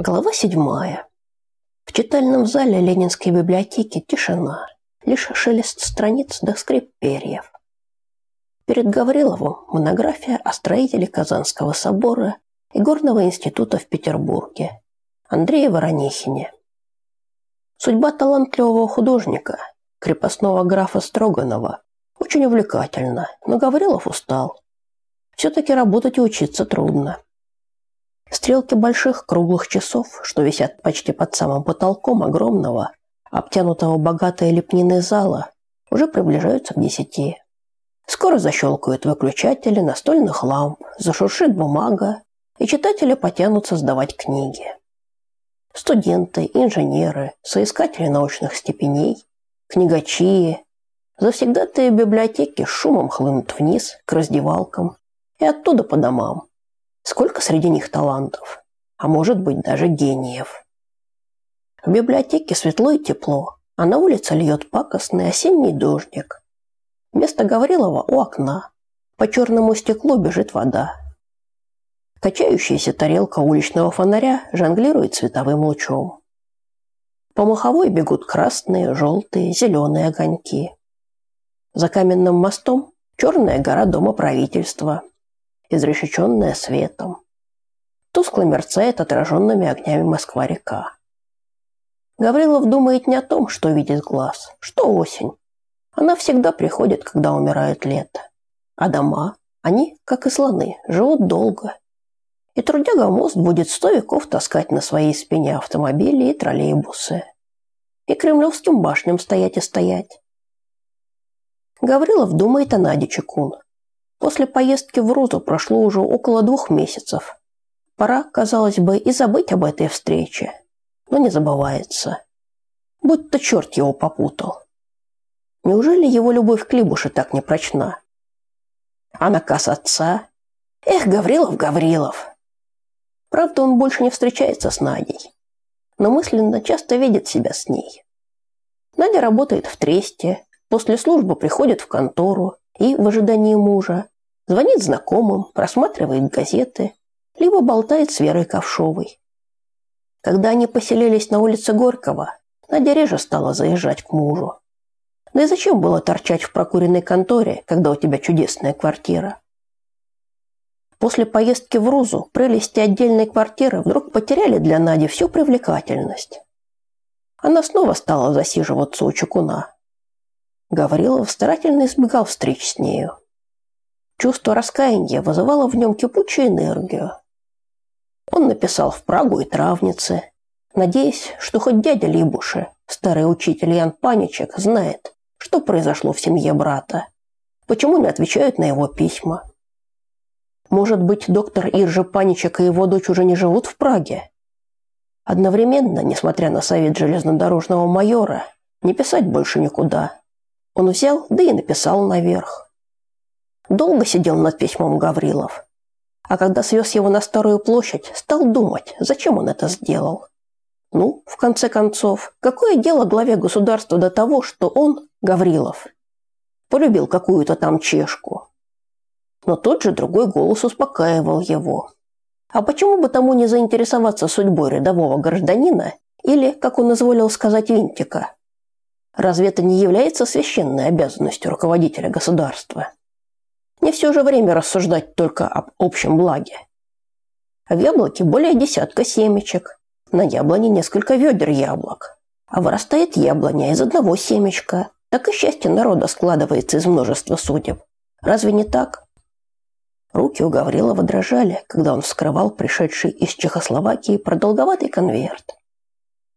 Глава седьмая. В читальном зале Ленинской библиотеки тишина, лишь шелест страниц да скрип перьев. Перед Гавриловым монография о строителе Казанского собора и Горного института в Петербурге Андрее Воронихине. Судьба талантливого художника, крепостного графа Строганова, очень увлекательна, но Гаврилов устал. Все-таки работать и учиться трудно. Стрелки больших круглых часов, что висят почти под самым потолком огромного, обтянутого богатой лепниной зала, уже приближаются к десяти. Скоро защелкают выключатели настольных ламп, зашуршит бумага, и читатели потянутся сдавать книги. Студенты, инженеры, соискатели научных степеней, книгачи, завсегдатые библиотеки шумом хлынут вниз к раздевалкам и оттуда по домам, Сколько среди них талантов, а может быть даже гениев. В библиотеке светло и тепло, а на улице льет пакостный осенний дождик. Вместо Гаврилова у окна. По черному стеклу бежит вода. Качающаяся тарелка уличного фонаря жонглирует световым лучом. По маховой бегут красные, желтые, зеленые огоньки. За каменным мостом черная гора дома правительства – изрешеченная светом. Тускло мерцает отраженными огнями Москва-река. Гаврилов думает не о том, что видит глаз, что осень. Она всегда приходит, когда умирает лето. А дома, они, как и слоны, живут долго. И трудяга мост будет сто веков таскать на своей спине автомобили и троллейбусы. И кремлевским башням стоять и стоять. Гаврилов думает о Наде Чекун, После поездки в Рузу прошло уже около двух месяцев. Пора, казалось бы, и забыть об этой встрече. Но не забывается. Будь-то черт его попутал. Неужели его любовь к Либуше так не прочна? А наказ отца? Эх, Гаврилов, Гаврилов! Правда, он больше не встречается с Надей. Но мысленно часто видит себя с ней. Надя работает в Тресте, после службы приходит в контору, и, в ожидании мужа, звонит знакомым, просматривает газеты, либо болтает с Верой Ковшовой. Когда они поселились на улице Горького, Надя реже стала заезжать к мужу. Да и зачем было торчать в прокуренной конторе, когда у тебя чудесная квартира? После поездки в Рузу прелести отдельной квартиры вдруг потеряли для Нади всю привлекательность. Она снова стала засиживаться у чукуна, Гаврилов старательно избегал встреч с нею. Чувство раскаяния вызывало в нем кипучую энергию. Он написал в Прагу и Травнице, надеясь, что хоть дядя Либуши, старый учитель Ян Паничек, знает, что произошло в семье брата. Почему не отвечают на его письма? Может быть, доктор Иржа Паничек и его дочь уже не живут в Праге? Одновременно, несмотря на совет железнодорожного майора, не писать больше никуда, он взял, да и написал наверх. Долго сидел над письмом Гаврилов. А когда свез его на Старую площадь, стал думать, зачем он это сделал. Ну, в конце концов, какое дело главе государства до того, что он, Гаврилов, полюбил какую-то там чешку? Но тот же другой голос успокаивал его. А почему бы тому не заинтересоваться судьбой рядового гражданина или, как он изволил сказать, винтика? Разве это не является священной обязанностью руководителя государства? Не все же время рассуждать только об общем благе. В яблоке более десятка семечек, на яблоне несколько ведер яблок. А вырастает яблоня из одного семечка. Так и счастье народа складывается из множества судеб. Разве не так? Руки у Гаврилова дрожали, когда он вскрывал пришедший из Чехословакии продолговатый конверт.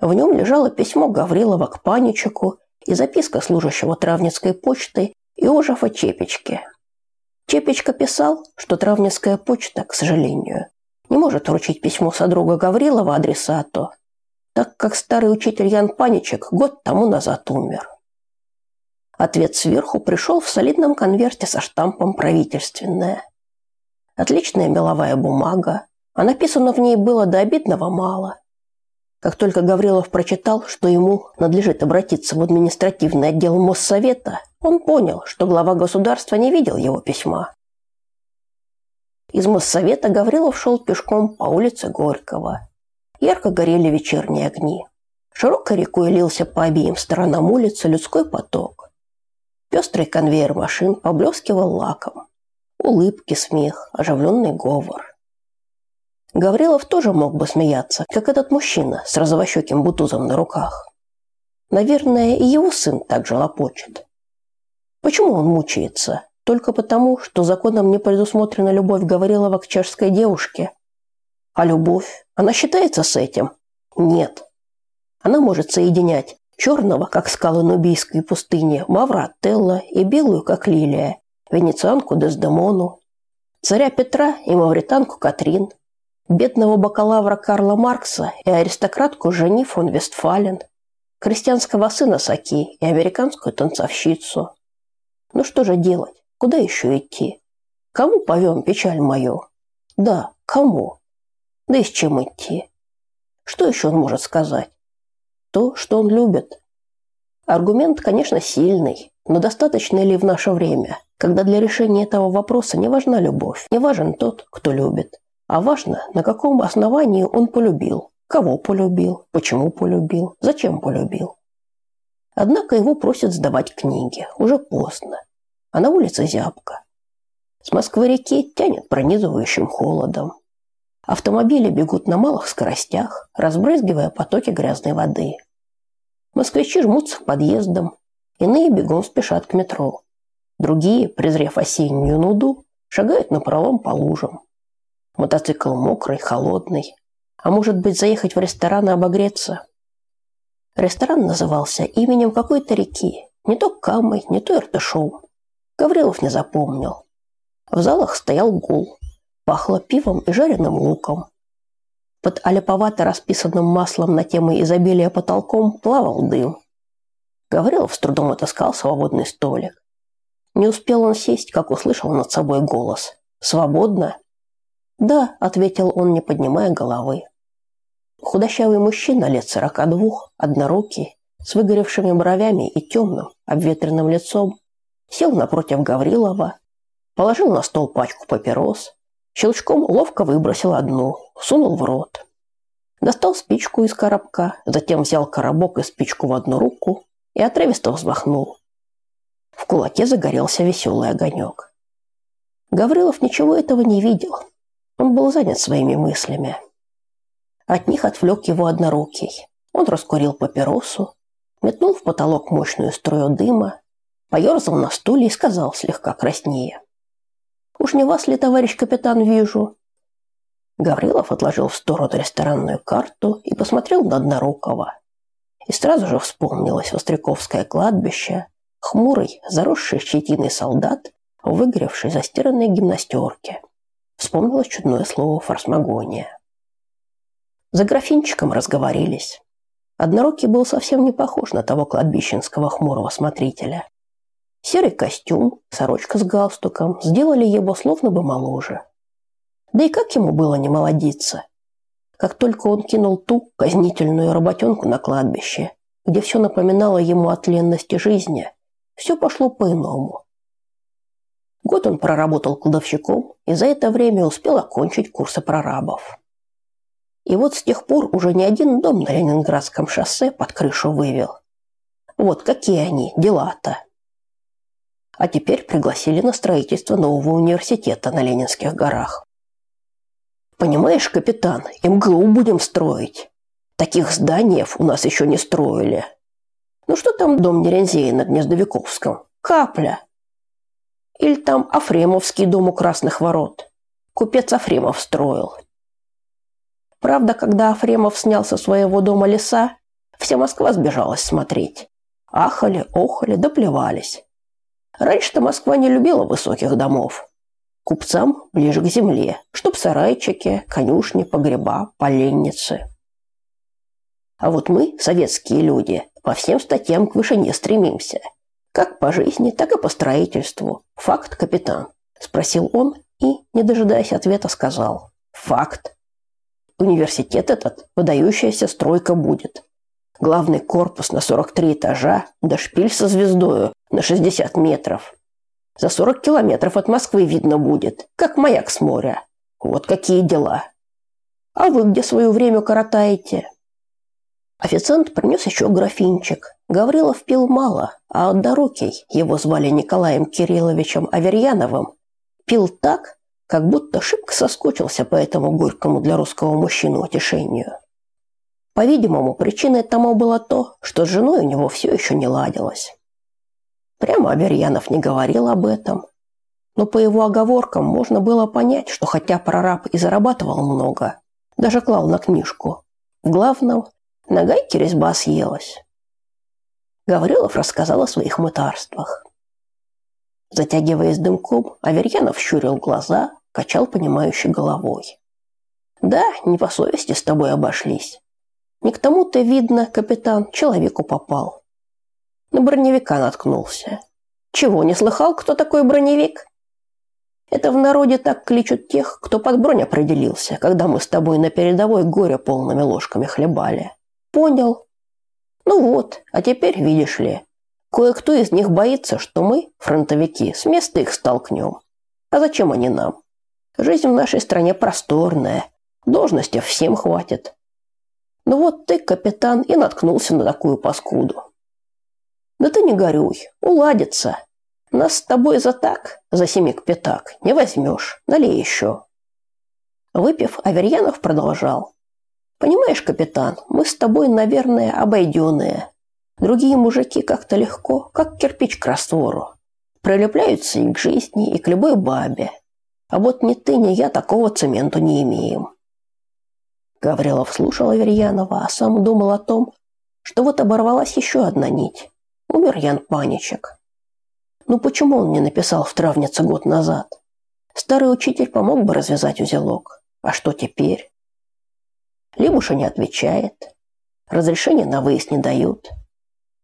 В нем лежало письмо Гаврилова к Паничеку и записка служащего Травницкой почты Иожефа Чепечки. Чепечка писал, что Травницкая почта, к сожалению, не может вручить письмо содруга Гаврилова адресату, так как старый учитель Ян Паничек год тому назад умер. Ответ сверху пришел в солидном конверте со штампом «Правительственная». Отличная меловая бумага, а написано в ней было до обидного мало – как только Гаврилов прочитал, что ему надлежит обратиться в административный отдел Моссовета, он понял, что глава государства не видел его письма. Из Моссовета Гаврилов шел пешком по улице Горького. Ярко горели вечерние огни. Широкой рекой лился по обеим сторонам улицы людской поток. Пестрый конвейер машин поблескивал лаком. Улыбки, смех, оживленный говор. Гаврилов тоже мог бы смеяться, как этот мужчина с розовощеким бутузом на руках. Наверное, и его сын также лопочет. Почему он мучается? Только потому, что законом не предусмотрена любовь Гаврилова к чешской девушке? А любовь? Она считается с этим? Нет. Она может соединять черного, как скалы Нубийской пустыни, Мавра Телла и белую, как лилия, венецианку Дездемону, царя Петра и мавританку Катрин, бедного бакалавра Карла Маркса и аристократку Жени фон Вестфален, крестьянского сына Саки и американскую танцовщицу. Ну что же делать? Куда еще идти? Кому повем печаль мою? Да, кому? Да и с чем идти? Что еще он может сказать? То, что он любит. Аргумент, конечно, сильный, но достаточно ли в наше время, когда для решения этого вопроса не важна любовь, не важен тот, кто любит, а важно, на каком основании он полюбил, кого полюбил, почему полюбил, зачем полюбил. Однако его просят сдавать книги, уже поздно а на улице зябко. С Москвы-реки тянет пронизывающим холодом. Автомобили бегут на малых скоростях, разбрызгивая потоки грязной воды. Москвичи жмутся к подъездам, иные бегом спешат к метро. Другие, презрев осеннюю нуду, шагают на пролом по лужам. Мотоцикл мокрый, холодный. А может быть, заехать в ресторан и обогреться? Ресторан назывался именем какой-то реки. Не то Камой, не то Иртышом. Гаврилов не запомнил. В залах стоял гул. Пахло пивом и жареным луком. Под аляповато расписанным маслом на темы изобилия потолком плавал дым. Гаврилов с трудом отыскал свободный столик. Не успел он сесть, как услышал над собой голос. «Свободно?» «Да», — ответил он, не поднимая головы. Худощавый мужчина лет сорока двух, однорукий, с выгоревшими бровями и темным, обветренным лицом, сел напротив Гаврилова, положил на стол пачку папирос, щелчком ловко выбросил одну, сунул в рот. Достал спичку из коробка, затем взял коробок и спичку в одну руку и отрывисто взмахнул. В кулаке загорелся веселый огонек. Гаврилов ничего этого не видел. Он был занят своими мыслями. От них отвлек его однорукий. Он раскурил папиросу, метнул в потолок мощную струю дыма поерзал на стуле и сказал слегка краснее. «Уж не вас ли, товарищ капитан, вижу?» Гаврилов отложил в сторону ресторанную карту и посмотрел на Однорукого. И сразу же вспомнилось Востряковское кладбище, хмурый, заросший щетиной солдат, выгоревший застиранной гимнастерке. Вспомнилось чудное слово «форсмагония». За графинчиком разговорились. Однорукий был совсем не похож на того кладбищенского хмурого смотрителя. Серый костюм, сорочка с галстуком сделали его словно бы моложе. Да и как ему было не молодиться? Как только он кинул ту казнительную работенку на кладбище, где все напоминало ему о тленности жизни, все пошло по-иному. Год он проработал кладовщиком и за это время успел окончить курсы прорабов. И вот с тех пор уже не один дом на Ленинградском шоссе под крышу вывел. Вот какие они, дела-то а теперь пригласили на строительство нового университета на Ленинских горах. Понимаешь, капитан, МГУ будем строить. Таких зданий у нас еще не строили. Ну что там дом Нерензея на Гнездовиковском? Капля. Или там Афремовский дом у Красных ворот. Купец Афремов строил. Правда, когда Афремов снял со своего дома леса, вся Москва сбежалась смотреть. Ахали, охали, доплевались. Раньше-то Москва не любила высоких домов. Купцам ближе к земле, чтоб сарайчики, конюшни, погреба, поленницы. А вот мы, советские люди, по всем статьям к вышине стремимся. Как по жизни, так и по строительству. Факт, капитан? Спросил он и, не дожидаясь ответа, сказал. Факт. Университет этот выдающаяся стройка будет. Главный корпус на 43 этажа, да шпиль со звездою на 60 метров. За 40 километров от Москвы видно будет, как маяк с моря. Вот какие дела. А вы где свое время коротаете? Официант принес еще графинчик. Гаврилов пил мало, а однорукий, его звали Николаем Кирилловичем Аверьяновым, пил так, как будто шибко соскучился по этому горькому для русского мужчины утешению. По-видимому, причиной тому было то, что с женой у него все еще не ладилось. Прямо Аверьянов не говорил об этом, но по его оговоркам можно было понять, что хотя прораб и зарабатывал много, даже клал на книжку, в главном на гайке резьба съелась. Гаврилов рассказал о своих мытарствах. Затягиваясь дымком, Аверьянов щурил глаза, качал понимающей головой. «Да, не по совести с тобой обошлись. Не к тому ты, видно, капитан, человеку попал. На броневика наткнулся. Чего, не слыхал, кто такой броневик?» Это в народе так кличут тех, кто под бронь определился, когда мы с тобой на передовой горе полными ложками хлебали. Понял. Ну вот, а теперь, видишь ли, кое-кто из них боится, что мы, фронтовики, с места их столкнем. А зачем они нам? Жизнь в нашей стране просторная, должности всем хватит. Ну вот ты, капитан, и наткнулся на такую паскуду. Да ты не горюй, уладится. Нас с тобой за так, за семик пятак, не возьмешь. Налей еще. Выпив, Аверьянов продолжал. Понимаешь, капитан, мы с тобой, наверное, обойденные. Другие мужики как-то легко, как кирпич к раствору. Прилепляются и к жизни, и к любой бабе. А вот ни ты, ни я такого цементу не имеем. Гаврилов слушал Аверьянова, а сам думал о том, что вот оборвалась еще одна нить. Умер Ян Паничек. Ну почему он не написал в травнице год назад? Старый учитель помог бы развязать узелок. А что теперь? Либуша не отвечает. Разрешения на выезд не дают.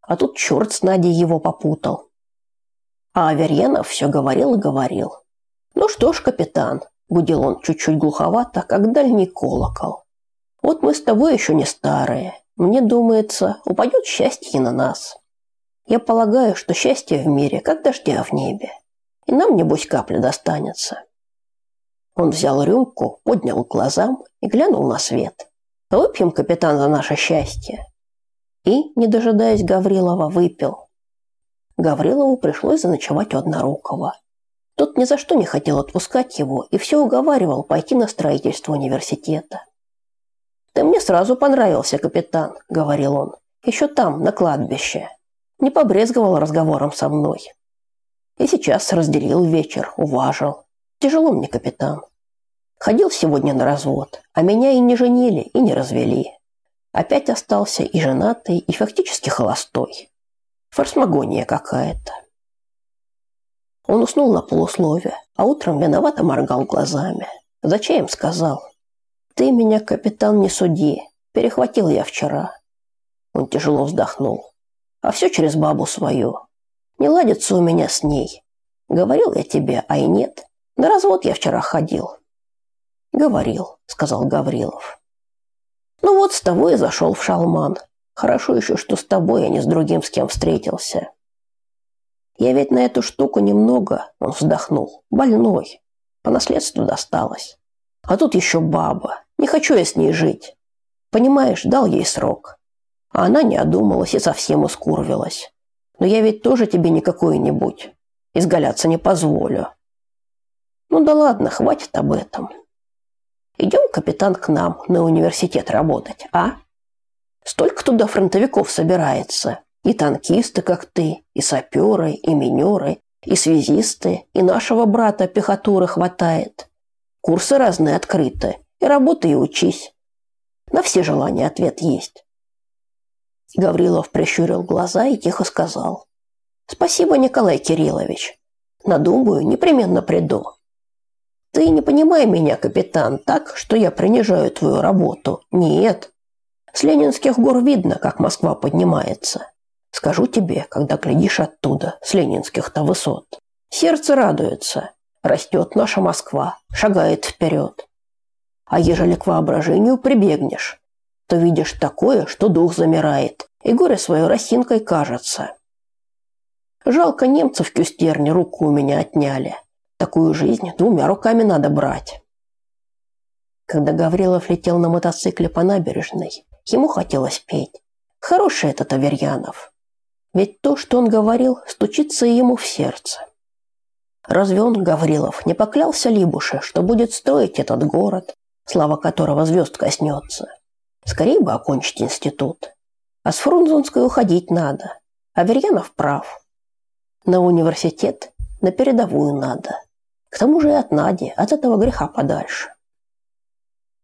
А тут черт с Надей его попутал. А Аверьянов все говорил и говорил. «Ну что ж, капитан», – гудел он чуть-чуть глуховато, как дальний колокол. «Вот мы с тобой еще не старые. Мне думается, упадет счастье на нас. Я полагаю, что счастье в мире, как дождя в небе. И нам, небось, капля достанется». Он взял рюмку, поднял глазам и глянул на свет. «Выпьем, капитан, за наше счастье». И, не дожидаясь Гаврилова, выпил. Гаврилову пришлось заночевать у Однорукого. Тот ни за что не хотел отпускать его и все уговаривал пойти на строительство университета. «Ты мне сразу понравился, капитан», — говорил он. «Еще там, на кладбище. Не побрезговал разговором со мной. И сейчас разделил вечер, уважил. Тяжело мне, капитан. Ходил сегодня на развод, а меня и не женили, и не развели. Опять остался и женатый, и фактически холостой. Форсмагония какая-то. Он уснул на полуслове, а утром виновато моргал глазами. Зачем сказал? Ты меня, капитан, не суди. Перехватил я вчера. Он тяжело вздохнул. А все через бабу свою. Не ладится у меня с ней. Говорил я тебе, а и нет. На развод я вчера ходил. Говорил, сказал Гаврилов. Ну вот с того и зашел в шалман. Хорошо еще, что с тобой, а не с другим, с кем встретился. Я ведь на эту штуку немного, он вздохнул, больной. По наследству досталось. А тут еще баба. Не хочу я с ней жить. Понимаешь, дал ей срок. А она не одумалась и совсем ускурвилась. Но я ведь тоже тебе не какой-нибудь. Изгаляться не позволю. Ну да ладно, хватит об этом. Идем, капитан, к нам на университет работать, а? Столько туда фронтовиков собирается. И танкисты, как ты, и саперы, и минеры, и связисты, и нашего брата пехотуры хватает. Курсы разные открыты, и работай и учись. На все желания ответ есть. Гаврилов прищурил глаза и тихо сказал. «Спасибо, Николай Кириллович. Надумаю, непременно приду. Ты не понимай меня, капитан, так, что я принижаю твою работу. Нет. С Ленинских гор видно, как Москва поднимается. Скажу тебе, когда глядишь оттуда, с ленинских-то высот. Сердце радуется. Растет наша Москва, шагает вперед. А ежели к воображению прибегнешь, то видишь такое, что дух замирает, и горе свое росинкой кажется. Жалко немцев в Кюстерне руку у меня отняли. Такую жизнь двумя руками надо брать. Когда Гаврилов летел на мотоцикле по набережной, ему хотелось петь. Хороший этот Аверьянов. Ведь то, что он говорил, стучится ему в сердце. Разве он, Гаврилов, не поклялся Либуше, что будет строить этот город, слава которого звезд коснется? Скорее бы окончить институт. А с Фрунзенской уходить надо. Аверьянов прав. На университет, на передовую надо. К тому же и от Нади, от этого греха подальше.